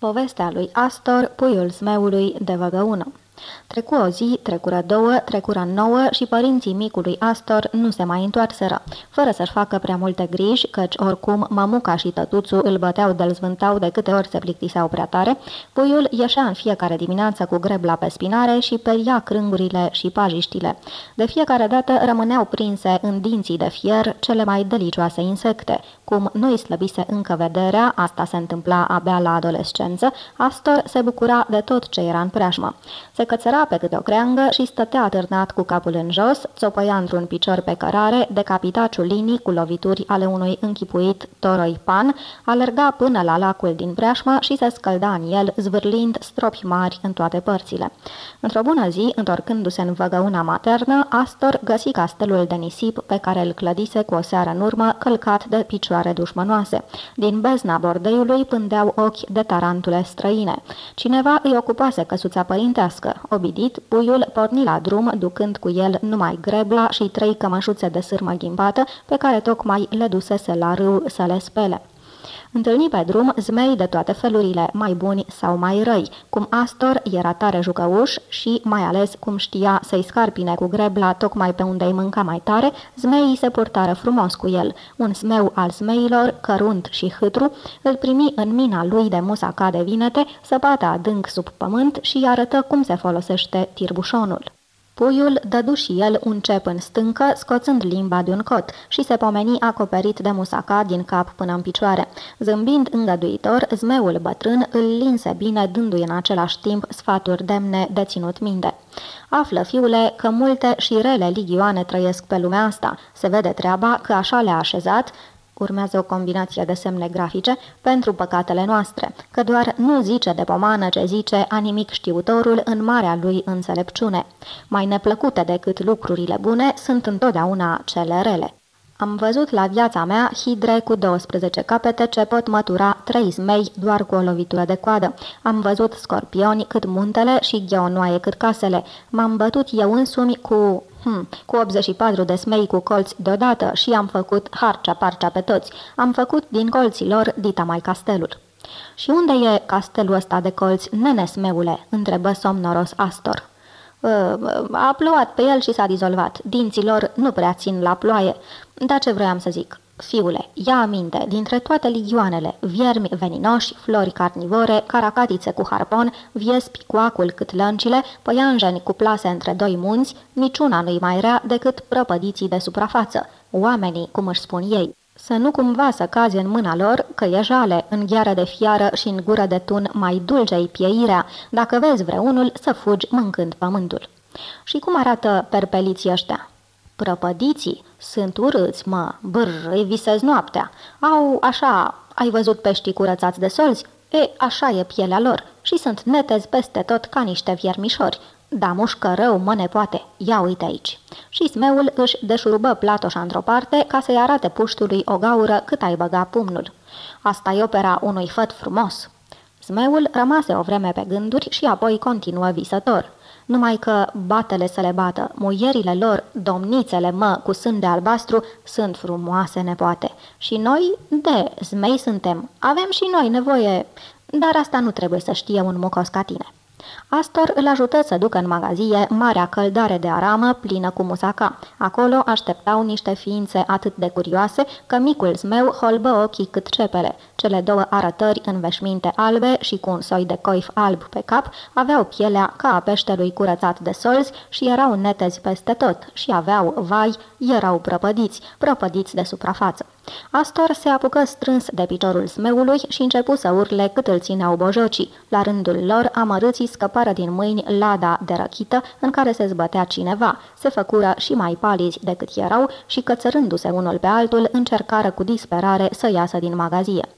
Povestea lui Astor, puiul zmeului de văgăună Trecu o zi, trecură două, trecură nouă și părinții micului Astor nu se mai întoarseră, fără să-și facă prea multe griji, căci oricum mamuca și tătuțul îl băteau de zvântau de câte ori se plictiseau prea tare, puiul ieșea în fiecare dimineață cu grebla pe spinare și peria crângurile și pajiștile. De fiecare dată rămâneau prinse în dinții de fier cele mai delicioase insecte. Cum nu îi slăbise încă vederea, asta se întâmpla abia la adolescență, Astor se bucura de tot ce era în preajmă. Se cățăra pe câte o creangă și stătea atârnat cu capul în jos, țopăia într-un picior pe cărare, decapita ciulinii cu lovituri ale unui închipuit toroi pan, alerga până la lacul din preajmă și se scălda în el, zvârlind stropi mari în toate părțile. Într-o bună zi, întorcându-se în văgăuna maternă, Astor găsi castelul de nisip pe care îl clădise cu o seară în urmă, călcat de picioare dușmănoase. Din bezna bordeiului pândeau ochi de tarantule străine. Cineva îi ocupase căsuța părintească. Obidit, puiul porni la drum, ducând cu el numai grebla și trei cămășuțe de sârmă ghimpată, pe care tocmai le dusese la râu să le spele. Întâlni pe drum zmei de toate felurile, mai buni sau mai răi, cum Astor era tare jucăuș și, mai ales, cum știa să-i scarpine cu grebla tocmai pe unde îi mânca mai tare, zmeii se purtară frumos cu el. Un zmeu al zmeilor, cărunt și hâtru, îl primi în mina lui de musaca de vinete, săpată adânc sub pământ și arătă cum se folosește tirbușonul. Puiul dădu și el un cep în stâncă, scoțând limba de un cot și se pomeni acoperit de musaca din cap până în picioare. Zâmbind îngăduitor, zmeul bătrân îl linse bine, dându-i în același timp sfaturi demne de ținut minte. Află, fiule, că multe și rele ligioane trăiesc pe lumea asta. Se vede treaba că așa le-a așezat urmează o combinație de semne grafice, pentru păcatele noastre, că doar nu zice de pomană ce zice a nimic știutorul în marea lui înțelepciune. Mai neplăcute decât lucrurile bune sunt întotdeauna cele rele. Am văzut la viața mea hidre cu 12 capete ce pot mătura trei zmei doar cu o lovitură de coadă. Am văzut scorpioni cât muntele și gheonoaie cât casele. M-am bătut eu însumi cu Hmm, cu 84 de smei cu colți deodată și am făcut harcea-parcea pe toți. Am făcut din colții lor dita mai castelul. Și unde e castelul ăsta de colți, nene smeule?" întrebă somnoros Astor. Ă, a plouat pe el și s-a dizolvat. Dinților nu prea țin la ploaie. Dar ce vroiam să zic? Fiule, ia aminte, dintre toate ligioanele, viermi veninoși, flori carnivore, caracatițe cu harpon, viespi cu acul cât lăncile, păianjeni cu plase între doi munți, niciuna nu-i mai rea decât prăpădiții de suprafață, oamenii, cum își spun ei. Să nu cumva să cazi în mâna lor, că e jale, în gheară de fiară și în gură de tun mai dulce-i pieirea, dacă vezi vreunul să fugi mâncând pământul. Și cum arată perpeliții ăștia? Prăpădiții sunt urâți, mă, brr, îi visez noaptea. Au, așa, ai văzut peștii curățați de solzi? E, așa e pielea lor și sunt netezi peste tot ca niște viermișori. Da, mușcă rău, mă ne poate. Ia uite aici. Și smeul își deșurubă platoșa într-o parte ca să-i arate puștului o gaură cât ai băga pumnul. asta e opera unui făt frumos. Smeul rămase o vreme pe gânduri și apoi continuă visător numai că batele să le bată, muierile lor, domnițele mă, cu sân de albastru, sunt frumoase nepoate. Și noi, de zmei suntem, avem și noi nevoie, dar asta nu trebuie să știe un mucos ca tine. Astor îl ajută să ducă în magazie marea căldare de aramă plină cu musaca. Acolo așteptau niște ființe atât de curioase că micul zmeu holbă ochii cât cepele. Cele două arătări în veșminte albe și cu un soi de coif alb pe cap aveau pielea ca a peștelui curățat de solzi și erau netezi peste tot și aveau, vai, erau prăpădiți, prăpădiți de suprafață. Astor se apucă strâns de piciorul smeului și începu să urle cât îl țineau bojocii. La rândul lor, amărâții scăpară din mâini lada de răchită în care se zbătea cineva. Se făcură și mai palizi decât erau și, cățărându-se unul pe altul, încercară cu disperare să iasă din magazie.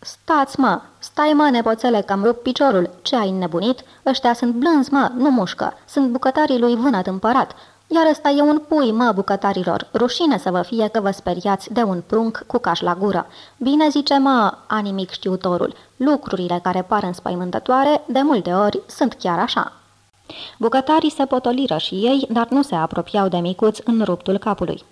Stați, mă! Stai, mă, nepoțele, că-mi rup piciorul! Ce ai nebunit? Ăștia sunt blânzi, mă, nu mușcă! Sunt bucătarii lui Vânăt împărat! Iar ăsta e un pui, mă, bucătarilor. Rușine să vă fie că vă speriați de un prunc cu caș la gură. Bine zice, mă, animic știutorul, lucrurile care par înspăimântătoare, de multe ori, sunt chiar așa. Bucătarii se potoliră și ei, dar nu se apropiau de micuț în ruptul capului.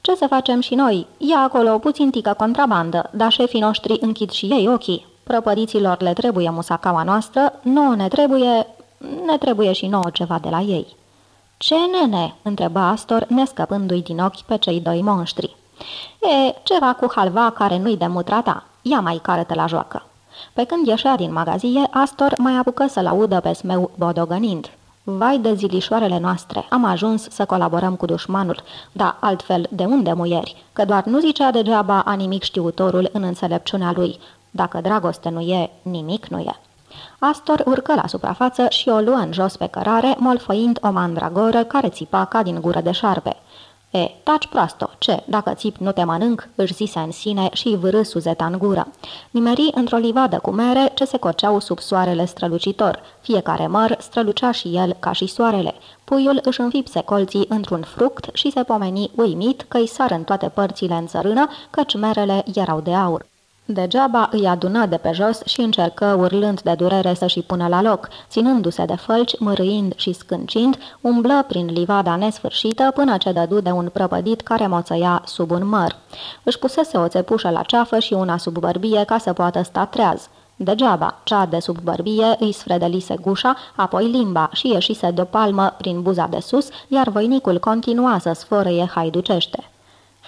Ce să facem și noi? Ia acolo o puțin tică contrabandă, dar șefii noștri închid și ei ochii. Prăpădiților le trebuie musacaua noastră, nouă ne trebuie... ne trebuie și nouă ceva de la ei. Ce nene?" întreba Astor, nescăpându-i din ochi pe cei doi monștri. E, ceva cu halva care nu-i de mutra ta. Ia mai cară la joacă." Pe când ieșea din magazie, Astor mai apucă să-l audă pe smeu bodogănind. Vai de zilișoarele noastre, am ajuns să colaborăm cu dușmanul, da, altfel, de unde muieri? Că doar nu zicea degeaba a nimic știutorul în înțelepciunea lui. Dacă dragoste nu e, nimic nu e. Astor urcă la suprafață și o luă în jos pe cărare, molfăind o mandragoră care țipa ca din gură de șarpe. E, taci proasto, ce, dacă țip nu te mănânc, își zise în sine și vârâ suzeta în gură. Nimeri într-o livadă cu mere ce se coceau sub soarele strălucitor. Fiecare măr strălucea și el ca și soarele. Puiul își înfipse colții într-un fruct și se pomeni uimit că îi sar în toate părțile în țărână, căci merele erau de aur. Degeaba îi adună de pe jos și încercă, urlând de durere, să-și pună la loc. Ținându-se de fălci, mărâind și scâncind, umblă prin livada nesfârșită până ce dădu de un prăpădit care moțăia sub un măr. Își pusese o țepușă la ceafă și una sub bărbie ca să poată sta treaz. Degeaba, cea de sub bărbie îi sfredelise gușa, apoi limba și ieșise de o palmă prin buza de sus, iar voinicul continua să sfărăie haiducește.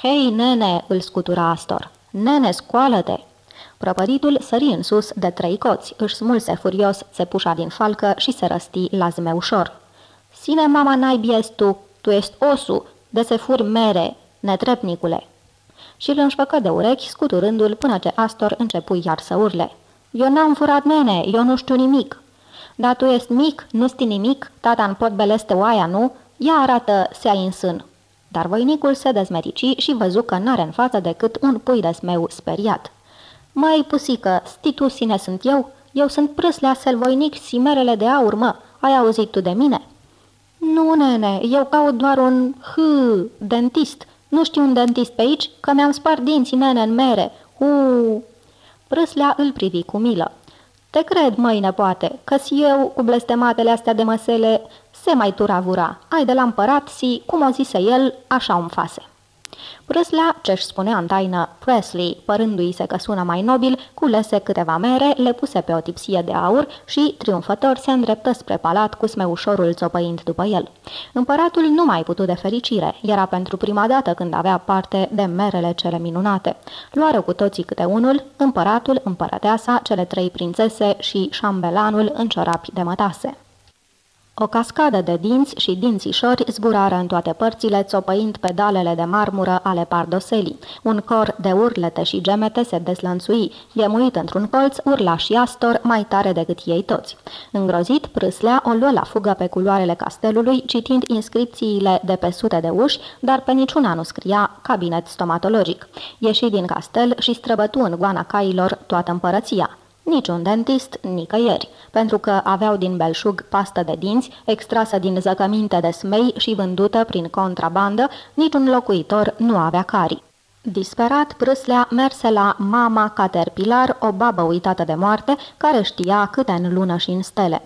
Hei, nene!" îl scutura Astor. Nene, scoală-te!" Prăpăditul sări în sus de trei coți, își smulse furios țepușa din falcă și se răsti la zmeușor. Sine mama naibii tu, tu ești osu, de se furi mere, netrepnicule!" Și îl înșfăcă de urechi, scuturându-l până ce Astor începu iar să urle. Eu n-am furat mene, eu nu știu nimic." Dar tu ești mic, nu știi nimic, tata în pot beleste oaia, nu? Ia arată se ai în sân." Dar voinicul se dezmerici și văzu că n-are în față decât un pui de smeu speriat. Mai pusică, sti tu sine sunt eu? Eu sunt prâslea voinic simerele de aur, mă. Ai auzit tu de mine?" Nu, nene, eu caut doar un h dentist. Nu știu un dentist pe aici, că mi-am spart dinții, nene, în mere. U. Prâslea îl privi cu milă. Te cred, măi, nepoate, că-si eu, cu blestematele astea de măsele, se mai turavura. Ai de la împărat, si, cum o zise el, așa un fase. Prâslea, ce-și spunea în taină Presley, părându-i se că sună mai nobil, culese câteva mere, le puse pe o tipsie de aur și, triumfător, se îndreptă spre palat cu smeușorul țopăind după el. Împăratul nu mai putu de fericire, era pentru prima dată când avea parte de merele cele minunate. Luară cu toții câte unul, împăratul, împărăteasa, cele trei prințese și șambelanul în ciorapi de mătase. O cascadă de dinți și dințișori zburară în toate părțile, țopăind pedalele de marmură ale pardoselii. Un cor de urlete și gemete se deslănțui. Ghemuit într-un colț, urlaș și Astor mai tare decât ei toți. Îngrozit, prâslea o luă la fugă pe culoarele castelului, citind inscripțiile de pe sute de uși, dar pe niciuna nu scria cabinet stomatologic. Ieși din castel și străbătu în goana cailor toată împărăția. Niciun dentist, nicăieri, pentru că aveau din belșug pastă de dinți, extrasă din zăcăminte de smei și vândută prin contrabandă, niciun locuitor nu avea cari. Disperat, prâslea merse la mama Caterpillar, o babă uitată de moarte, care știa câte în lună și în stele.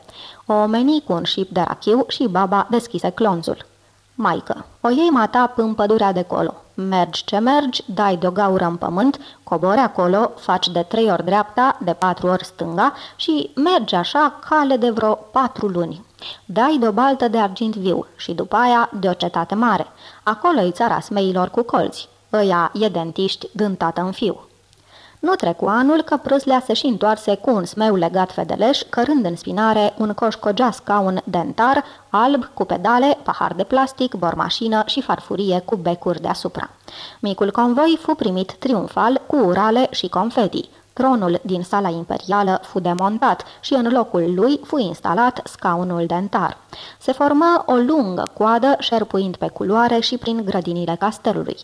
O omeni cu un șip de rachiu și baba deschise clonțul. Maică, o iei mata până pădurea de colo. Mergi ce mergi, dai de o gaură în pământ, cobori acolo, faci de trei ori dreapta, de patru ori stânga și mergi așa cale de vreo patru luni. Dai de o baltă de argint viu și după aia de o cetate mare. Acolo-i țara smeilor cu colți. Ăia e dentiști dând tată în fiu. Nu trecu anul că prâslea se și întoarse cu un smeu legat fedeleș, cărând în spinare un coșcogeas ca un dentar, alb, cu pedale, pahar de plastic, bormașină și farfurie cu becuri deasupra. Micul convoi fu primit triumfal cu urale și confeti. Tronul din sala imperială fu demontat și în locul lui fu instalat scaunul dentar. Se formă o lungă coadă șerpuind pe culoare și prin grădinile castelului.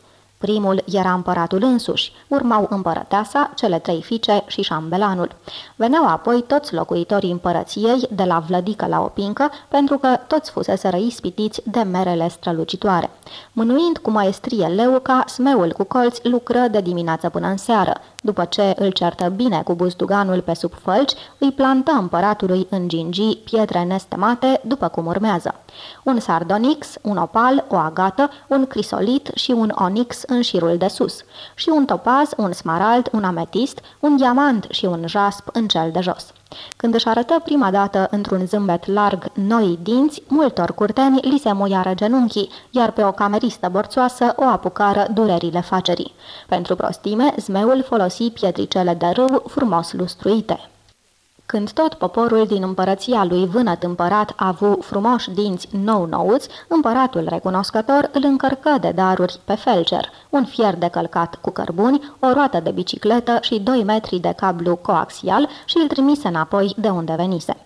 Primul era împăratul însuși, urmau împărăteasa, cele trei fiice și șambelanul. Veneau apoi toți locuitorii împărăției, de la vlădică la opincă, pentru că toți fusese ispitiți de merele strălucitoare. Mânuind cu maestrie leuca, smeul cu colți lucră de dimineață până în seară. După ce îl certă bine cu buzduganul pe sub fălci, îi plantă împăratului în gingii pietre nestemate, după cum urmează. Un sardonix, un opal, o agată, un crisolit și un onix în șirul de sus, și un topaz, un smarald, un ametist, un diamant și un jasp în cel de jos. Când își arătă prima dată într-un zâmbet larg noi dinți, multor curteni li se muiară genunchii, iar pe o cameristă borțoasă o apucară durerile facerii. Pentru prostime, zmeul folosi pietricele de râu frumos lustruite. Când tot poporul din împărăția lui vânăt împărat a avut frumoși dinți nou-nouți, împăratul recunoscător îl încărcă de daruri pe felger, un fier de călcat cu cărbuni, o roată de bicicletă și 2 metri de cablu coaxial și îl trimise înapoi de unde venise.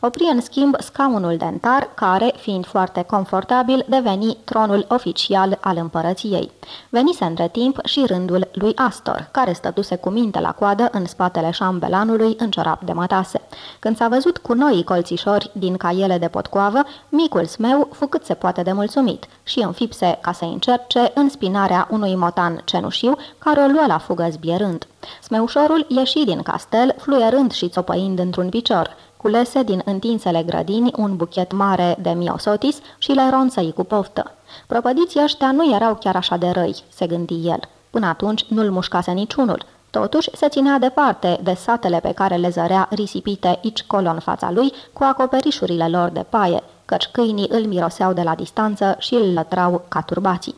Opri în schimb scaunul dentar, care, fiind foarte confortabil, deveni tronul oficial al împărăției. Venise între timp și rândul lui Astor, care stătuse cu minte la coadă în spatele șambelanului în ciorap de mătase. Când s-a văzut cu noi colțișori din caiele de potcoavă, micul smeu fu cât se poate de mulțumit și înfipse ca să încerce în spinarea unui motan cenușiu care o luă la fugă zbierând. Smeușorul ieși din castel, fluierând și țopăind într-un picior culese din întinsele grădini un buchet mare de miosotis și le ronțăi cu poftă. Propădiții ăștia nu erau chiar așa de răi, se gândi el. Până atunci nu-l mușcase niciunul. Totuși, se ținea departe de satele pe care le zărea risipite aici colo în fața lui, cu acoperișurile lor de paie, căci câinii îl miroseau de la distanță și îl lătrau ca turbații.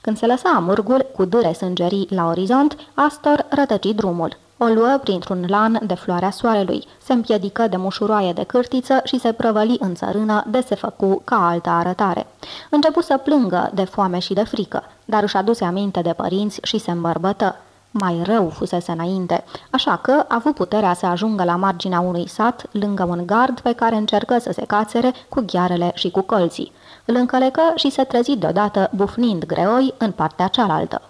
Când se lăsa amurgul, cu dure sângerii la orizont, Astor rătăci drumul. O luă printr-un lan de floarea soarelui, se împiedică de mușuroaie de cârtiță și se prăvăli în țărână de se făcu ca altă arătare. Începu să plângă de foame și de frică, dar își aduse aminte de părinți și se îmbărbătă. Mai rău fusese înainte, așa că a avut puterea să ajungă la marginea unui sat, lângă un gard pe care încercă să se cațere cu ghearele și cu colții. Îl încălecă și se trezi deodată bufnind greoi în partea cealaltă.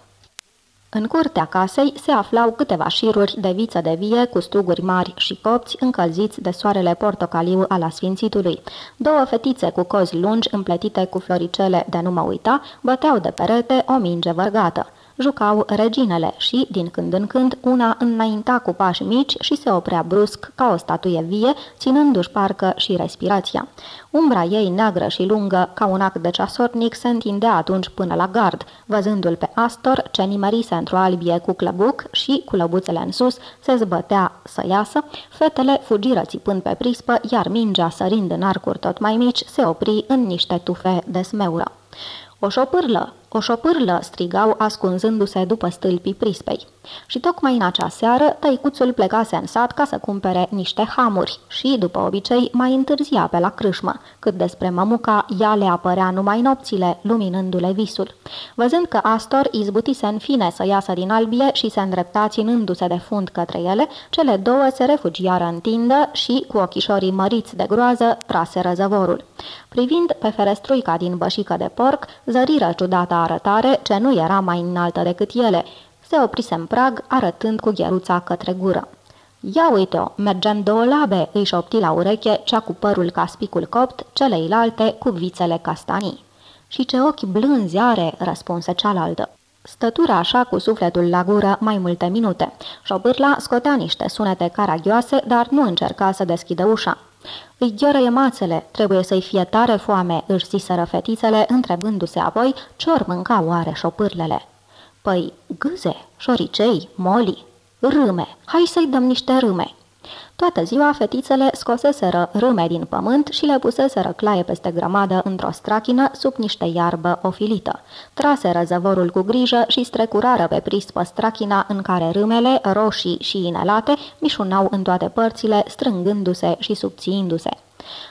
În curtea casei se aflau câteva șiruri de viță de vie cu struguri mari și copți încălziți de soarele portocaliu al asfințitului. Două fetițe cu cozi lungi împletite cu floricele de nu mă uita băteau de perete o minge vărgată jucau reginele și, din când în când, una înainta cu pași mici și se oprea brusc ca o statuie vie, ținându-și parcă și respirația. Umbra ei neagră și lungă, ca un act de ceasornic, se întindea atunci până la gard, văzându-l pe Astor, ce nimerise într-o albie cu clăbuc și, cu lăbuțele în sus, se zbătea să iasă, fetele fugiră țipând pe prispă, iar mingea, sărind în arcuri tot mai mici, se opri în niște tufe de smeură. O șopârlă, o șopârlă, strigau ascunzându-se după stâlpii prispei. Și tocmai în acea seară, tăicuțul plecase în sat ca să cumpere niște hamuri și, după obicei, mai întârzia pe la crâșmă, cât despre mămuca, ea le apărea numai nopțile, luminându-le visul. Văzând că Astor izbutise în fine să iasă din albie și se îndrepta ținându-se de fund către ele, cele două se refugiară în tindă și, cu ochișorii măriți de groază, trase răzăvorul. Privind pe ferestruica din bășică de porc, zăriră ciudata arătare ce nu era mai înaltă decât ele. Se oprise în prag, arătând cu gheruța către gură. Ia uite-o, mergem două labe, îi șopti la ureche, cea cu părul ca spicul copt, celeilalte cu vițele castanii. Și ce ochi blânzi are, răspunse cealaltă. Stătura așa cu sufletul la gură mai multe minute. Șopârla scotea niște sunete caragioase, dar nu încerca să deschidă ușa. Îi ghiorăie mațele, trebuie să-i fie tare foame, își ziseră fetițele, întrebându-se apoi ce-or mânca oare șopârlele. Păi, gâze, șoricei, moli, râme, hai să-i dăm niște râme. Toată ziua fetițele scoseseră râme din pământ și le puseseră claie peste grămadă într-o strachină sub niște iarbă ofilită. Traseră zăvorul cu grijă și strecurară pe prispă strachina în care râmele, roșii și inelate, mișunau în toate părțile, strângându-se și subțiindu-se.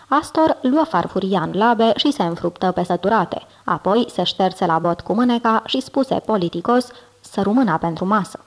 Astor luă farfuria în labe și se înfruptă pe săturate. Apoi se șterse la bot cu mâneca și spuse politicos să rumâna pentru masă.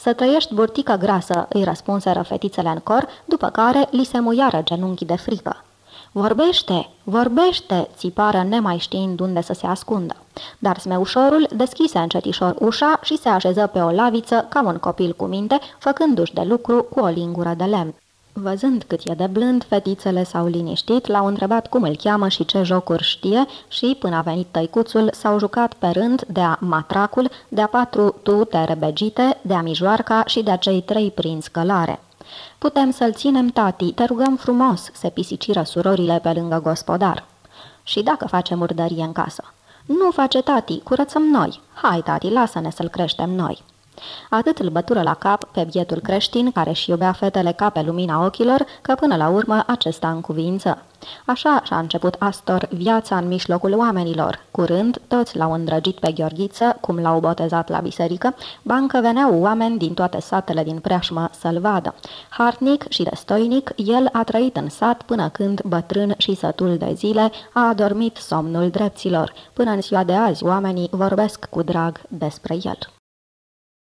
Să trăiești burtică grasă, îi răspunseră fetițele în cor, după care li se muiară genunchii de frică. Vorbește, vorbește, țipară nemai știind unde să se ascundă. Dar smeușorul deschise încetișor ușa și se așeză pe o laviță ca un copil cu minte, făcându-și de lucru cu o lingură de lemn. Văzând cât e de blând, fetițele s-au liniștit, l-au întrebat cum îl cheamă și ce jocuri știe și, până a venit tăicuțul, s-au jucat pe rând de-a matracul, de-a patru tu terebegite, de-a mijoarca și de-a cei trei prinți călare. Putem să-l ținem, tati, te rugăm frumos, se pisiciră surorile pe lângă gospodar. Și dacă face murdărie în casă? Nu face tati, curățăm noi. Hai, tati, lasă-ne să-l creștem noi. Atât îl bătură la cap pe bietul creștin, care și iubea fetele ca pe lumina ochilor, că până la urmă acesta în cuvință. Așa și-a început Astor viața în mijlocul oamenilor. Curând, toți l-au îndrăgit pe Gheorghiță, cum l-au botezat la biserică, bancă veneau oameni din toate satele din preajmă să-l vadă. Hartnic și destoinic, el a trăit în sat până când, bătrân și sătul de zile, a adormit somnul drepților. Până în ziua de azi, oamenii vorbesc cu drag despre el.